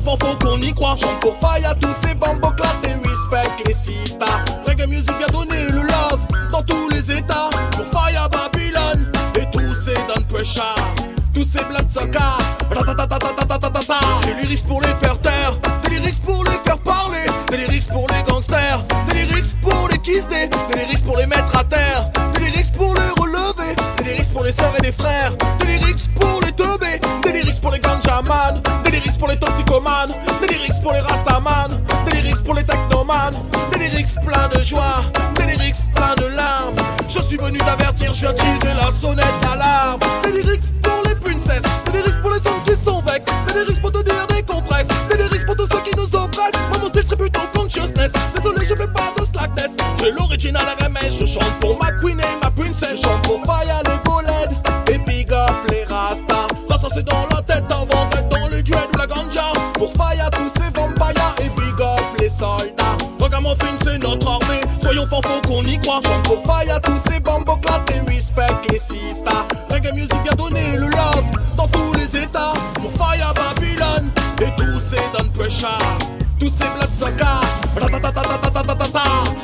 Fort, faut qu'on y croit. Chante pour faille à tous ces bambos et respect les sistas. Des lyrics pleins de joie. Lyrics pleins de larmes. Je suis venu t'avertir, je viens tirer la sonnette d'alarme. Lyrics pour les princesses. Lyrics pour les hommes qui sont vexes. Des lyrics pour te dire des compresses. Lyrics pour tous ceux qui nous oppressent. Style serait plutôt consciousness. Désolé, je fais pas de slackness. C'est l'original RMS. Je chante pour ma queen et ma princess. Je chante pour Faya faut qu'on y croit. Chante fire à tous ces bambos et respect les sisters. Reggae music a donné le love dans tous les états. Pour fire à Babylone et tous ces Don Pressure, tous ces Blood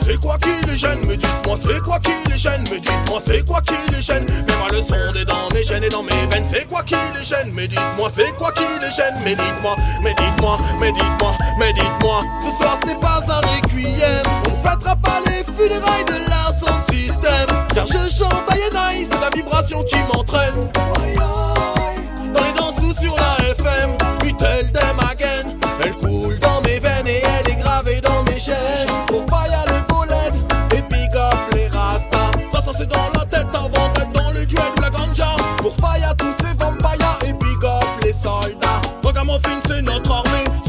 C'est quoi qui les gêne, mais dites-moi, c'est quoi qui les gêne, mais dites-moi, c'est quoi qui les gêne? Mais pas le son des dans mes gènes et dans mes veines, c'est qui les gêne Mais dites-moi, c'est quoi qui les gêne Mais dites-moi, mais dites-moi, mais dites-moi, mais dites-moi. Ce soir, ce n'est pas un requiem. On fêtera pas les funérailles de la sound system. Car je chante Ayenai, c'est la vibration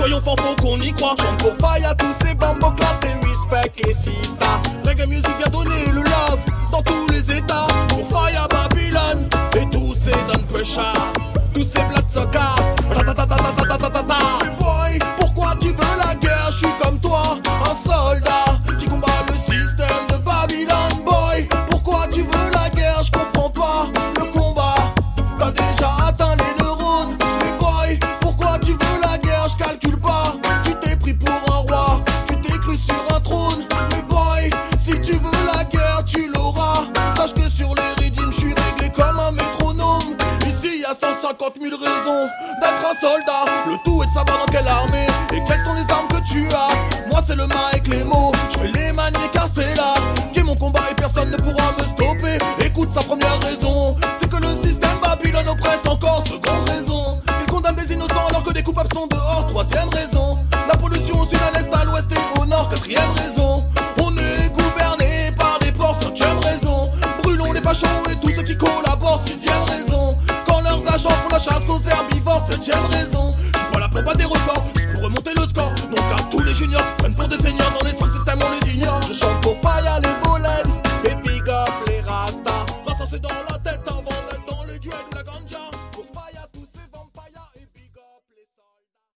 Soyons forts, faut qu'on y croit. Chante pour Faya tous ces bambos et respect les sistas. Reggae music a donné Troisième raison, la pollution au sud, à l'est, à l'ouest et au nord. Quatrième raison, on est gouverné par des porcs. Cinquième raison, brûlons les fachos et tous ceux qui collaborent. Sixième raison, quand leurs agents font la chasse aux